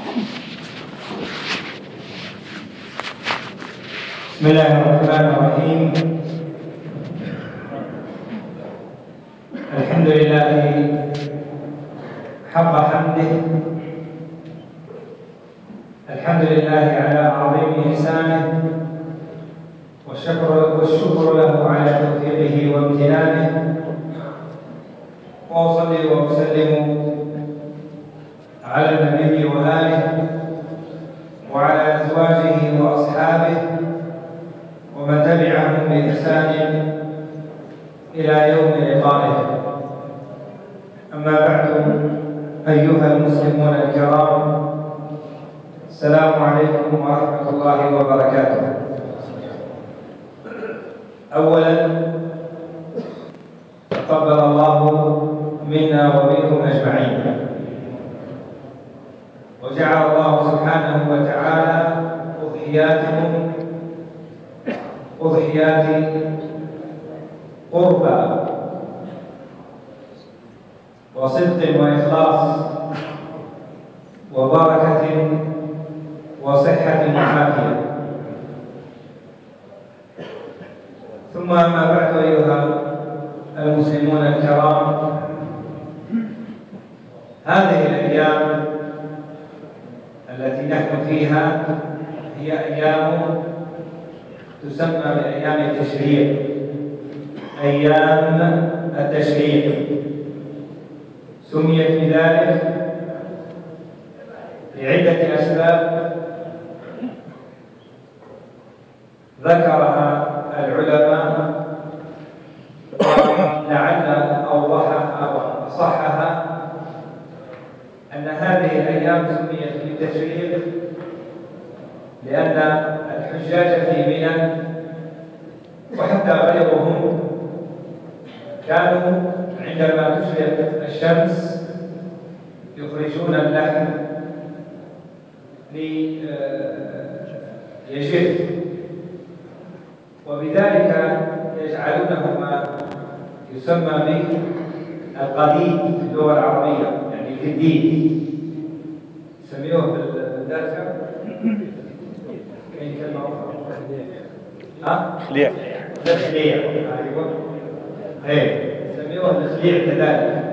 بسم الله الرحمن الرحيم. الحمد لله حق حمده. الحمد لله على عظيم إحسانه والشكر والشكر له على توفيقه وامتنانه. وأصلي وأسلم على النبي وآله وعلى أزواجه وأصحابه ومن تبعهم بإحسان إلى يوم لقائه. أما بعد أيها المسلمون الكرام السلام عليكم ورحمة الله وبركاته. أولا تقبل الله منا ومنكم أجمعين. وجعل الله سبحانه وتعالى أضحياتهم أضحيات قربى وصدق وإخلاص وبركة وصحة وعافية. ثم أما بعد أيها المسلمون الكرام هذه الأيام نحن فيها هي أيام تسمى بأيام التشريق. أيام التشريق. سميت بذلك لعدة أسباب. ذكرها العلماء ولعل أوضحها أو أصحها أن هذه الأيام سميت بالتشريق لأن الحجاج في منى وحتى غيرهم كانوا عندما تشرق الشمس يخرجون اللحم ليجف. وبذلك يجعلونه ما يسمى به القديد في اللغة العربية يعني الجديد يسميوه بالدارجة كاين كلمة أخرى ها؟ خليع. الخليع أيوه. إيه. يسميوه الخليع كذلك.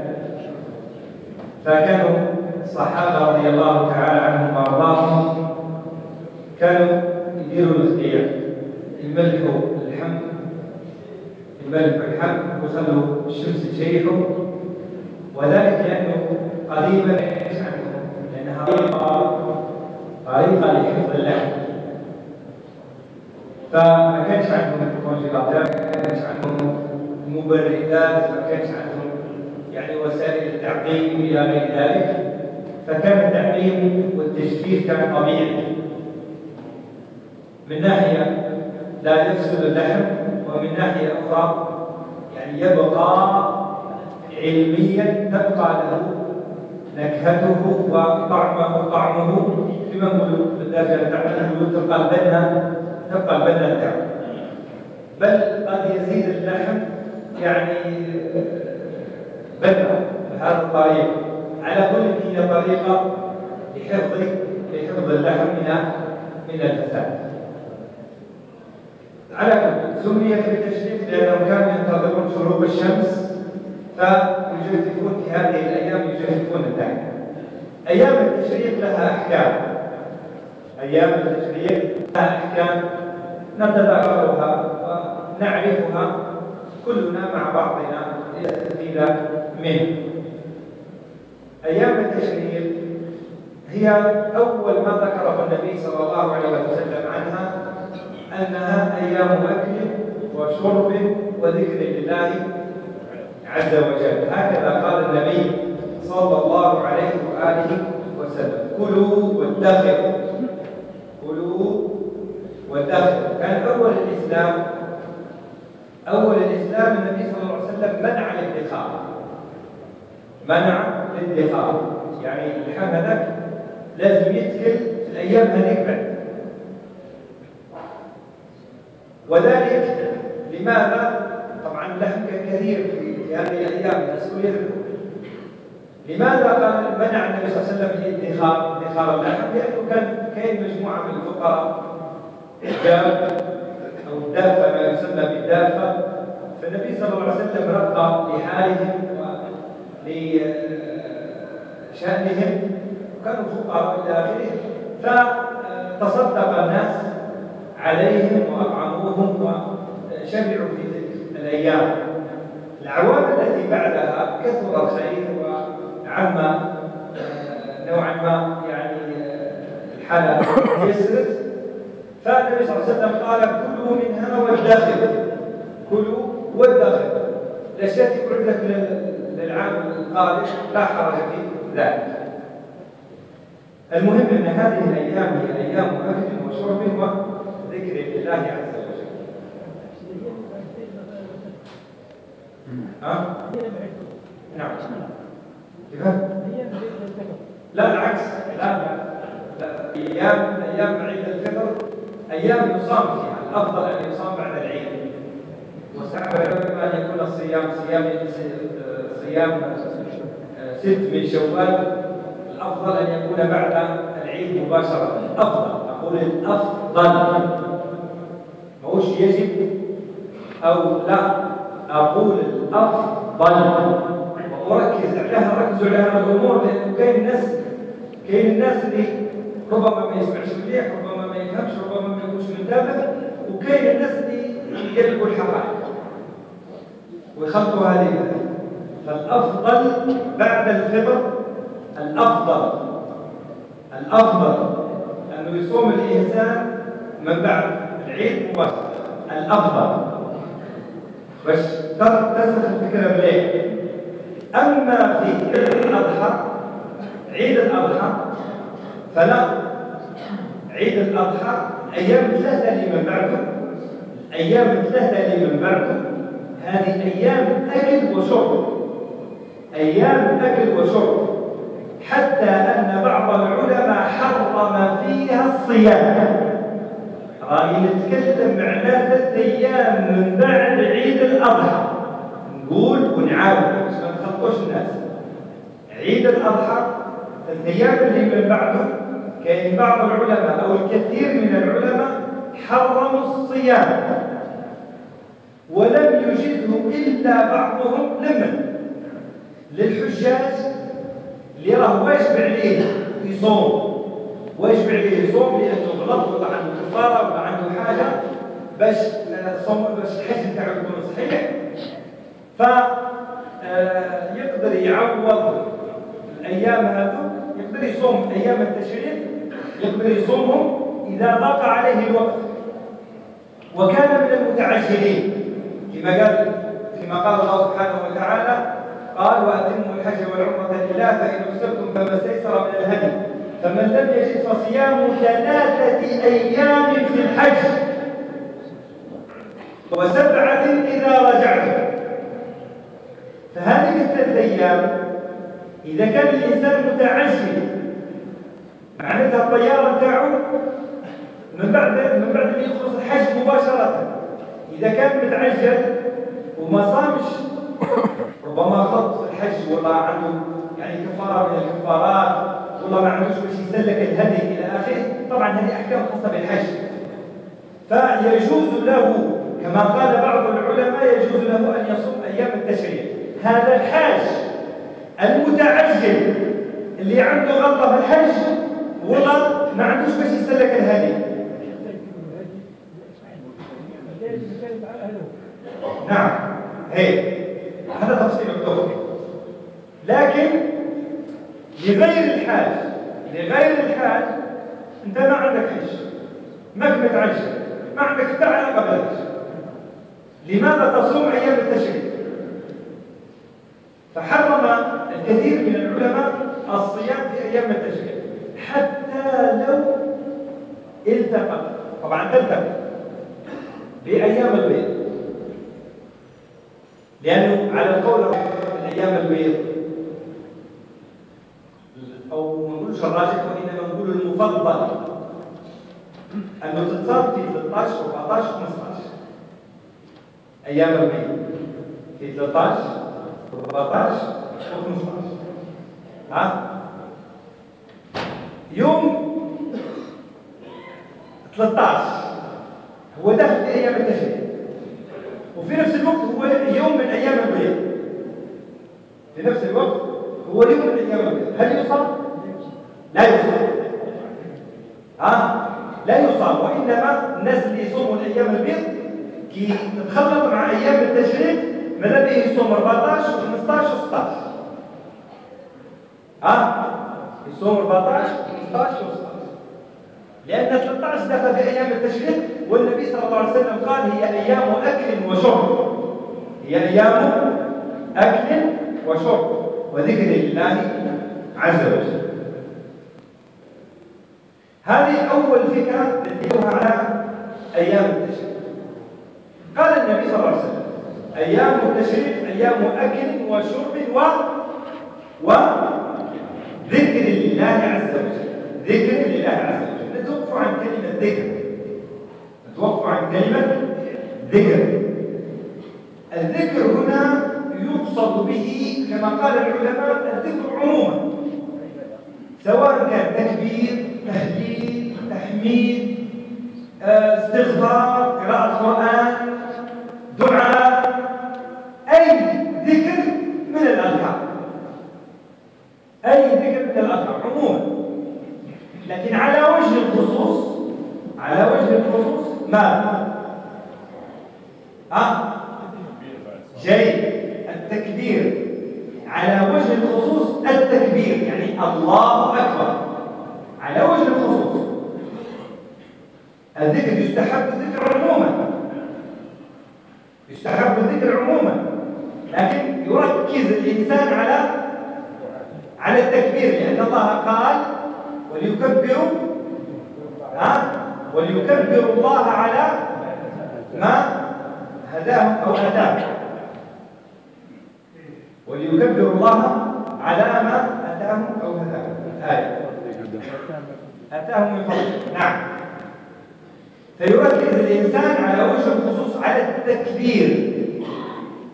فكانوا الصحابه رضي الله تعالى عنهم وأرضاهم كانوا يديروا الخليع يملحوا اللحم يملحوا اللحم ويخلوا الشمس تشيحه. وذلك لأنه قريبا إيش عنهم؟ لانها طريقه لحفظ اللحم فما كانش عندهم كونجيلاتات ما كانش عندهم مبردات ما كانش عندهم يعني وسائل التعقيم إلى غير ذلك. فكان التعقيم والتجفيف كان طبيعي. من ناحية لا يفسد اللحم ومن ناحية أخرى يعني يبقى علميا تبقى له نكهته وطعمه طعمه كما نقولوا بالدرجه تعمله تبقى البنه تبقى البنه بتاعه بل قد يزيد اللحم يعني بنه بهذه الطريقة على كل هي طريقة لحفظ لحفظ اللحم من من الفساد. على كل سميت بالتشريف لانهم كانوا ينتظرون شروق الشمس فيجففون في هذه الأيام يجففون اللحم. أيام التشريق لها أحكام. أيام التشريق لها أحكام. نتذكرها ونعرفها كلنا مع بعضنا لنستفيد منه. أيام التشريق هي أول ما ذكره النبي صلى الله عليه وسلم عنها أنها أيام أكل وشرب وذكر لله عز وجل. هكذا قال النبي صلى الله عليه وآله وسلم. كلوا وادخروا كلوا وادخروا كان أول الإسلام أول الإسلام النبي صلى الله عليه وسلم منع الادخار منع الادخار يعني اللحم هذاك لازم يتكل في الأيام هذيك بعد. وذلك لماذا؟ طبعا كان كثير في هذه الأيام الناس لماذا قال منع النبي صلى الله عليه وسلم الادخار ادخار اللحم؟ لأنه كان كاين مجموعة من الفقراء الداب أو الدافه ما يسمى بالدافه فالنبي صلى الله عليه وسلم رقى لحالهم ولشأنهم كانوا فقراء إلى آخره. فتصدق الناس عليهم وأطعموهم وشبعوا في تلك الأيام. الأعوام التي بعدها كثر الخير وعم آه، نوعا ما يعني آه، الحالة يسرت فالنبي صلى الله عليه وسلم قال كلوا منها وادخروا كلوا وادخروا الأشياء تقعد لك للعام القادم لا حرج في ذلك المهم أن هذه الأيام هي أيام أكل وشرب وذكر لله عز وجل. ها؟ نعم؟ لا العكس. لا لا لا. أيام أيام عيد الفطر أيام يصام فيها الأفضل أن يصام بعد العيد. وسحب أن يكون الصيام صيام صيام ست من شوال. الأفضل أن يكون بعد العيد مباشرة. الأفضل أقول الأفضل. ما هوش يجب أو لا أقول الأفضل. وأركز عليها ركزوا على هذه الأمور لأنه كاين الناس كاين الناس اللي ربما ما يسمعش مليح ربما ما يفهمش ربما متابع وكاين الناس اللي يقلبوا الحقائق ويخلطوا هذه فالأفضل بعد الفطر الأفضل الأفضل أنه يصوم الإنسان من بعد العيد مباشرة الأفضل. باش ترسخ الفكرة مليح أما في عيد الأضحى عيد الأضحى فلا عيد الأضحى أيام ثلاثة اللي من بعده أيام ثلاثة اللي من بعده. هذه أيام أكل وشرب أيام أكل وشرب حتى أن بعض العلماء حرم فيها الصيام. راني نتكلم على ثلاث أيام من بعد عيد الأضحى. نقول ونعاود باش ما نخلطوش الناس. عيد الأضحى الأيام اللي من بعده. كاين بعض العلماء أو الكثير من العلماء حرموا الصيام ولم يجزه إلا بعضهم لمن؟ للحجاج اللي راه واجب عليه يصوم. واجب عليه يصوم؟ لأنه غلط ولا عنده كفارة ولا عنده حاجة باش الصوم باش الحج نتاعو يكون صحيح. ف آه، يقدر يعوض الأيام هذو يقدر يصوم أيام التشريق يقدر يصومهم إذا ضاق عليه الوقت. وكان من المتعجلين. كما قال فيما قال الله سبحانه وتعالى قال وأتموا الحج والعمرة لله فإن أصبتم فما استيسر من الهدي. فمن لم يجد فصيام ثلاثة أيام في الحج وسبعة إذا رجعتم فهذه الثلاث أيام إذا كان الإنسان متعجل معناتها الطيارة تاعو من بعد من بعد ما يخلص الحج مباشرة. إذا كان متعجل وما صامش ربما خط في الحج ولا عنده يعني كفارة من الكفارات والله ما عندوش باش يسلك الهدي إلى آخره طبعا هذه أحكام خاصة بالحج. فيجوز له كما قال بعض العلماء يجوز له أن يصوم أيام التشريع هذا الحاج المتعجل اللي عنده غلطة في الحج والله ما عندوش باش يسلك الهدي. نعم هيك هذا تفصيل الدخول. لكن لغير الحاج لغير الحاج أنت ما عندك حج. ماك متعجل ما عندك حتى علاقه لماذا تصوم أيام التشريق؟ فحرم الكثير من العلماء الصيام في أيام التشريق حتى لو التقى. طبعا تلتقي بأيام البيض. لأنه على القول الأيام البيض. أو ما نقولش الراجح وإنما نقول المفضل. أنه تتصرف في 13 14 15 أيام البيت في 13 14 و 15 ها يوم 13 هو داخل في أيام التشريق وفي نفس الوقت هو يوم من أيام البيض في نفس الوقت هو يوم من أيام البيض هل يصام لا يصام ها لا يصام وانما الناس اللي يصوموا الأيام البيض كي تتخلط مع أيام التشريق ماذا به يصوم 14 و15 و16 ها؟ يصوم 14 و15 و16 لأن 13 دخل في أيام التشريق والنبي صلى الله عليه وسلم قال هي أيام أكل وشرب. هي أيام أكل وشرب. وذكر لله عز وجل. هذه أول فكرة نديها على أيام التشريق. قال النبي صلى الله عليه وسلم أيام التشريق أيام أكل وشرب و وذكر لله عز وجل ذكر لله عز وجل. نتوقف عن كلمة ذكر. نتوقف عن كلمة ذكر. الذكر هنا يقصد به كما قال العلماء الذكر عموما سواء كان تكبير تهليل تحميد آه، استغفار قراءة قرآن دعاء أي ذكر من الأذكار عموما. لكن على وجه الخصوص على وجه الخصوص ما؟ ها؟ جيد التكبير. على وجه الخصوص التكبير يعني الله أكبر. على وجه الخصوص. الذكر يستحب الذكر عموما. يستحب الذكر عموما. لكن يركز الإنسان على على التكبير لأن الله قال وليكبروا ها؟ وليكبروا الله على ما هداهم أو هداهم وليكبروا الله على ما أتاهم أو هداهم. آية. أتاهم من فضله نعم. فيركز الإنسان على وجه الخصوص على التكبير.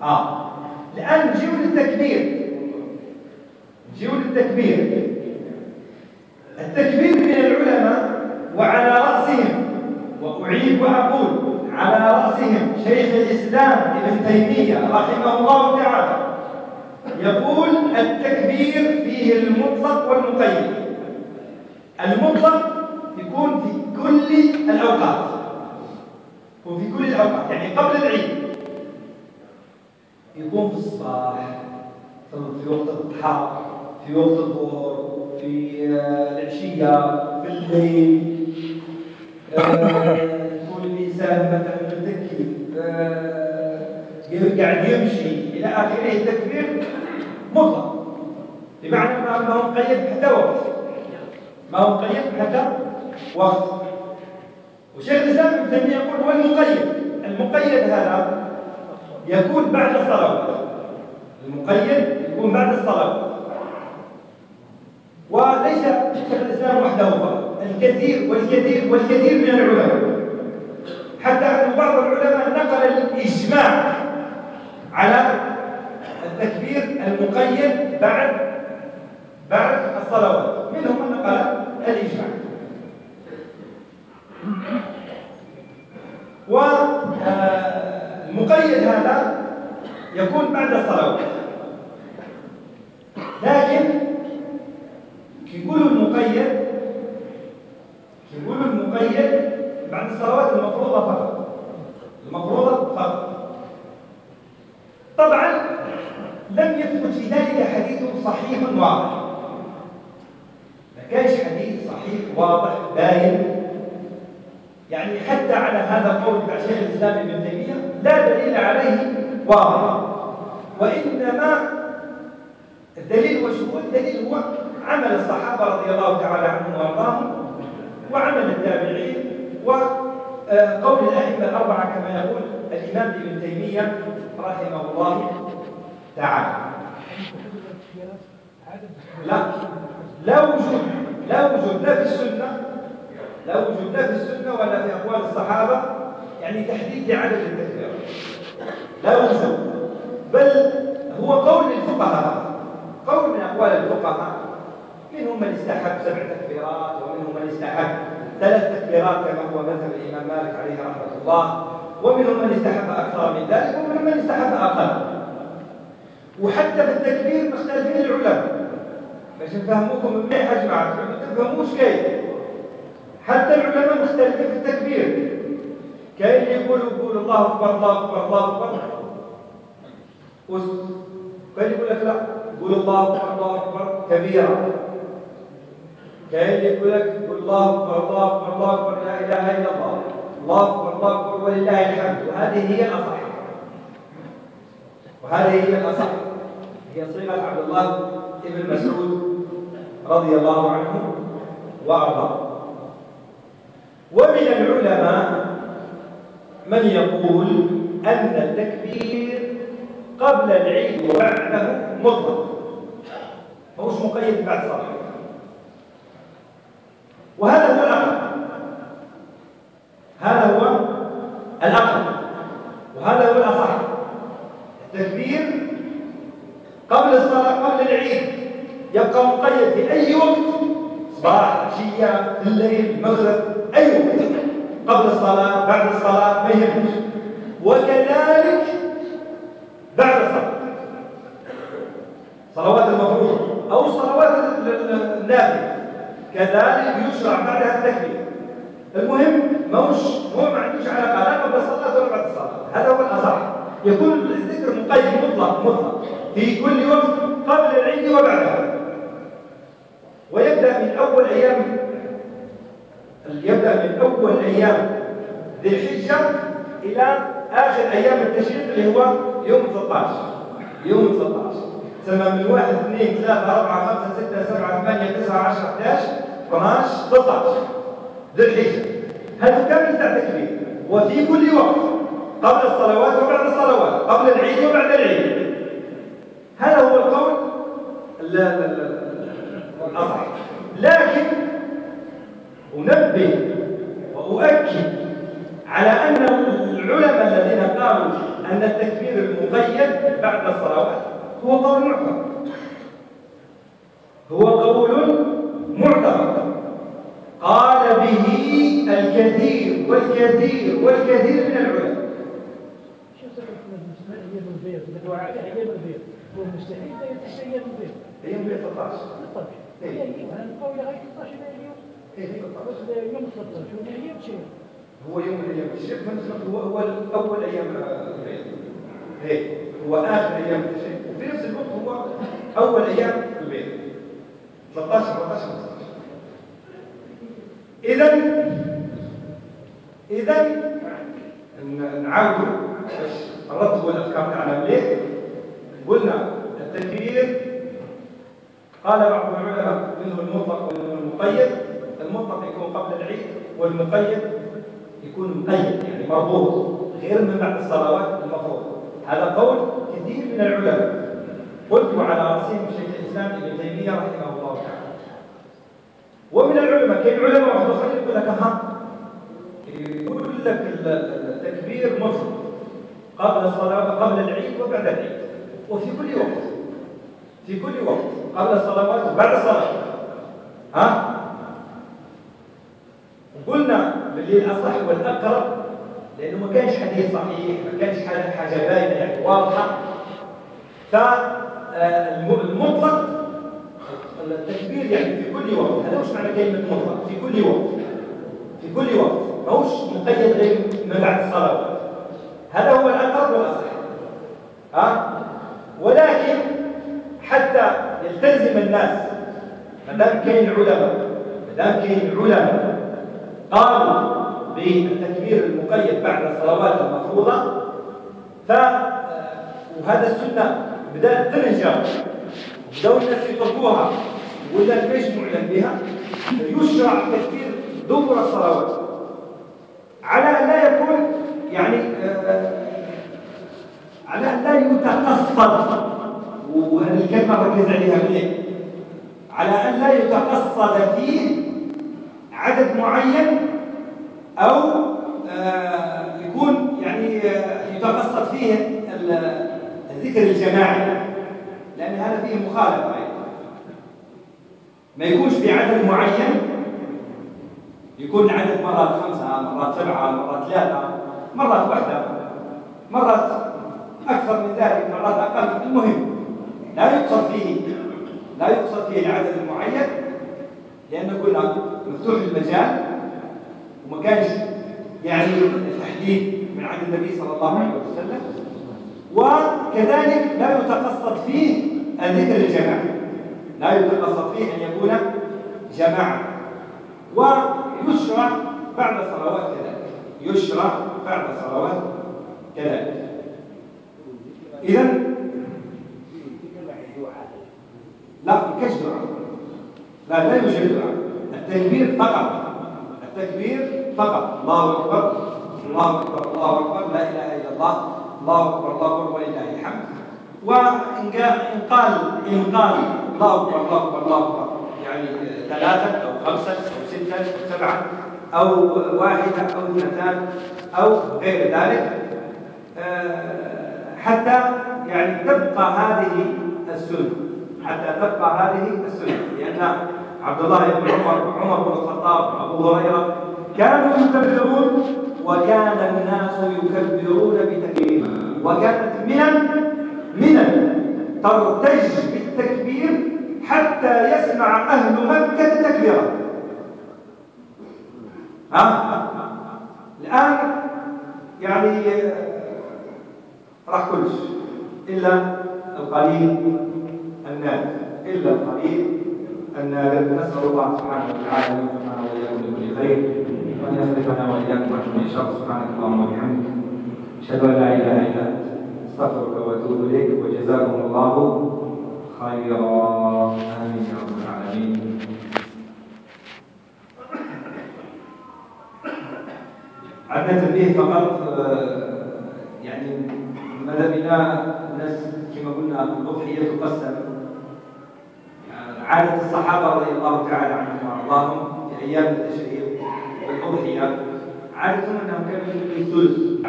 آه. الآن نجيو للتكبير نجيو للتكبير التكبير من العلماء وعلى رأسهم وأعيد وأقول على رأسهم شيخ الإسلام ابن تيمية رحمه الله تعالى. يقول التكبير فيه المطلق والمقيد. المطلق يكون في كل الأوقات. يكون في كل الأوقات يعني قبل العيد. يكون في الصباح في وقت الضحى. في وقت الظهر في العشية في الليل. يكون الإنسان مثلا متكي قاعد يمشي إلى آخره التكبير مطلق بمعنى ما هو مقيد حتى وقت ما هو مقيد حتى وقت. وشيخ الإسلام ابن تيمية يقول هو المقيد. المقيد هذا يكون بعد الصلوات المقيد يكون بعد الصلوات وليس شيخ الإسلام وحده فقط. الكثير والكثير والكثير من العلماء. حتى أن بعض العلماء نقل الإجماع على التكبير المقيد بعد بعد الصلوات. منهم من نقل الإجماع. والمقيد هذا يكون بعد الصلوات. لكن يقولوا المقيد يقولوا المقيد بعد الصلوات المفروضة فقط. المفروضة فقط. طبعا لم يثبت في ذلك حديث صحيح واضح. ما كانش حديث صحيح واضح باين. يعني حتى على هذا القول بتاع شيخ الإسلام ابن تيمية لا دليل عليه واضح. وإنما الدليل وش هو الدليل هو عمل الصحابة رضي الله تعالى عنهم وأرضاهم وعمل التابعين وقول الأئمة الأربعة كما يقول الإمام ابن تيمية رحمه الله تعالى. لا لا وجود لا وجود لا في السنة لا وجود لا في السنة ولا في أقوال الصحابة يعني تحديد لعدد التكبيرات لا وجود بل هو قول الفقهاء قول من أقوال الفقهاء. منهم من استحب سبع تكبيرات ومنهم من استحب ثلاث تكبيرات كما هو مذهب الإمام مالك عليه رحمة الله. ومنهم من استحب أكثر من ذلك ومنهم من استحب أقل. وحتى في التكبير مختلفين العلماء. باش نفهموكم منيح يا جماعة ما تفهموش كيف حتى العلماء مختلفين في التكبير. كاين اللي يقول يقول الله أكبر الله أكبر الله أكبر. كاين يقول لك لا قول الله أكبر الله أكبر كبيرا كاين يقول لك الله أكبر الله أكبر الله أكبر لا إله إلا الله. الله أكبر الله أكبر ولله الحمد. وهذه هي الأصح. وهذه هي الأصح. هي صيغة عبد الله بن مسعود رضي الله عنه وأرضاه. ومن العلماء من يقول أن التكبير قبل العيد وبعده مطلق مش مقيد بعد صلاة وهذا هو الأقل هذا هو الأقل وهذا هو الأصح التكبير قبل الصلاة قبل العيد يبقى مقيد في أي وقت صباح عشية في الليل المغرب أي وقت قبل الصلاة بعد الصلاة ما يهمش وكذلك بعد الصلاة صلوات المفروضة أو صلوات النافلة كذلك يشرع بعدها التكبير المهم موش هو ما عندوش علاقة لا قبل الصلاة ولا بعد الصلاة هذا هو الأصح يكون الذكر مقيد مطلق مطلق في كل وقت قبل العيد وبعدها ويبدأ من أول أيام يبدأ من أول أيام ذي الحجة إلى آخر أيام التشريق اللي هو يوم 13 يوم 13 تسمى من 1 2 3 4 5 6 7 8 9 10 11 12 13 ذي الحجة. هذا كامل تاع تكبير وفي كل وقت قبل الصلوات وبعد الصلوات قبل العيد وبعد العيد. هذا هو القول الأصح. لكن أنبه وأؤكد على أن العلماء الذين قالوا أن التكبير المقيد بعد الصلوات هو قول معتبر هو قول معتبر قال به الكثير والكثير والكثير من العلماء. هو مستحيل يتسير البيض هي 113 بالطبع نقول لغايه 13 اليوم هي يوم 13 هي بشيء هو يوم الأيام الشيخ هو هو اول أيام البيض هو آخر أيام التشريق وفي نفس الوقت هو أول أيام البيض 13 14 15 اذا اذا نعاودوا باش نرتبوا الافكار تاعنا مليح قلنا التكبير قال بعض العلماء منه المطلق ومنه المقيد. المطلق يكون قبل العيد والمقيد يكون مقيد يعني مربوط غير من بعد الصلوات المفروض. هذا قول كثير من العلماء. قلت على رأسهم شيخ الإسلام ابن تيمية رحمه الله تعالى. ومن العلماء كاين علماء واحد اخرين يقول لك؟ ها؟ يقول لك التكبير مطلق قبل الصلاة قبل العيد وبعد العيد. وفي كل وقت في كل وقت قبل الصلوات وبعد الصلاة. ها؟ قلنا باللي الأصح والأقرب لأنه ما كانش حديث صحيح ما كانش حاجة باينة يعني واضحة. فالمطلق التكبير يعني في كل وقت. هذا مش معنى كلمة مطلق في كل وقت. في كل وقت. ماهوش مقيد غير من بعد الصلاة. هذا هو الأقرب والأصح. ها؟ ولكن حتى يلتزم الناس ما دام كاين علماء ما دام كاين علماء قالوا بالتكبير المقيد بعد الصلوات المفروضة ف وهذا السنة بدات تنهجر بدأوا الناس يتركوها ولا ليش معلن بها يشرع تكبير دبر الصلوات. على أن لا يكون يعني آه على أن لا يتقصد وهذه الكلمة ركز عليها مليح على أن لا يتقصد فيه عدد معين أو آه يكون يعني آه يتقصد فيه الذكر الجماعي. لأن هذا فيه مخالفة ما يكونش بعدد معين يكون عدد مرات خمسة مرات سبعة مرات ثلاثة مرات واحدة مرات أكثر من ذلك مرات أقل. المهم لا يقصد فيه لا يقصد فيه العدد المعين لأن قلنا مفتوح المجال وما كانش يعني تحديد من عند النبي صلى الله عليه وسلم وكذلك لا يتقصد فيه الذكر الجماعي لا يتقصد فيه أن يكون جماعة. ويشرع بعد صلوات كذلك. يشرع بعد صلوات كذلك. إذا لا كش دعاء لا يوجد دعاء التكبير فقط. التكبير فقط. الله أكبر. الله أكبر. الله أكبر. لا إله إلا الله. الله أكبر. الله أكبر. ولله الحمد. وإن قال إن قال الله أكبر. الله أكبر. الله أكبر. يعني ثلاثة أو خمسة أو ستة أو سبعة أو واحدة أو اثنتان أو غير ذلك. آه، حتى يعني تبقى هذه السنة. حتى تبقى هذه السنة. لأن عبد الله بن عمر عمر بن الخطاب أبو هريرة كانوا يكبرون وكان الناس يكبرون بتكبير. وكانت منن منن ترتج بالتكبير حتى يسمع أهل مكة تكبيرا. ها؟ الآن يعني راح كلش. إلا القليل النادر إلا القليل النادر نسأل الله سبحانه وتعالى أن يوفقنا وإياكم لكل خير وأن يصرفنا وإياكم عن كل شر. سبحانك اللهم وبحمدك أشهد أن لا إله إلا أنت أستغفرك وأتوب إليك. وجزاكم الله خيرا. آمين يا رب العالمين. عندنا تنبيه فقط آه، يعني ماذا بنا الناس كما قلنا الأضحية تقسم. عادة الصحابة رضي الله تعالى عنهم وأرضاهم في أيام التشريق والأضحية عادة أنهم كانوا يجيبوا ثلث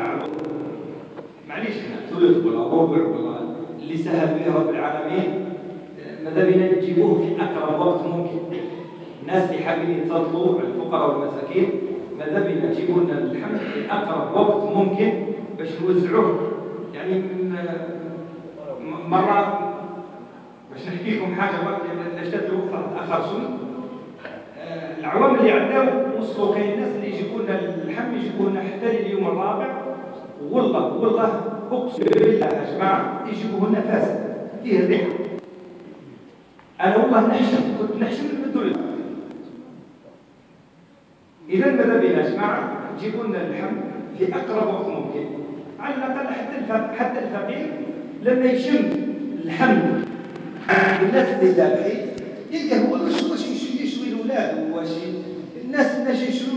معليش ثلث ولا ربع ولا اللي سهل به رب العالمين ماذا بنا نجيبوه في أقرب وقت ممكن؟ الناس اللي حابين يتصلوا الفقراء والمساكين ماذا بنا نجيبوا لنا؟ الحمد في أقرب وقت ممكن باش نوزعوه. يعني من مرة باش نحكي لكم حاجة وقت نشتد الوقت تأخر شوي آه، العوام اللي عندنا وصلوا كاين الناس اللي يجيبوا لنا اللحم يجيبوا لنا حتى اليوم الرابع. والله والله أقسم بالله يا جماعة يجيبوا لنا فاسد فيه الريحه أنا والله نحشم كنت نحشم الدول إذا ماذا بينا يا جماعة؟ جيبوا لنا اللحم في أقرب وقت ممكن. على الأقل حتى الفقير لما يشم اللحم الناس اللي ذابحين يلقى هو واش يشوي الاولاد واش الناس الناس يشوي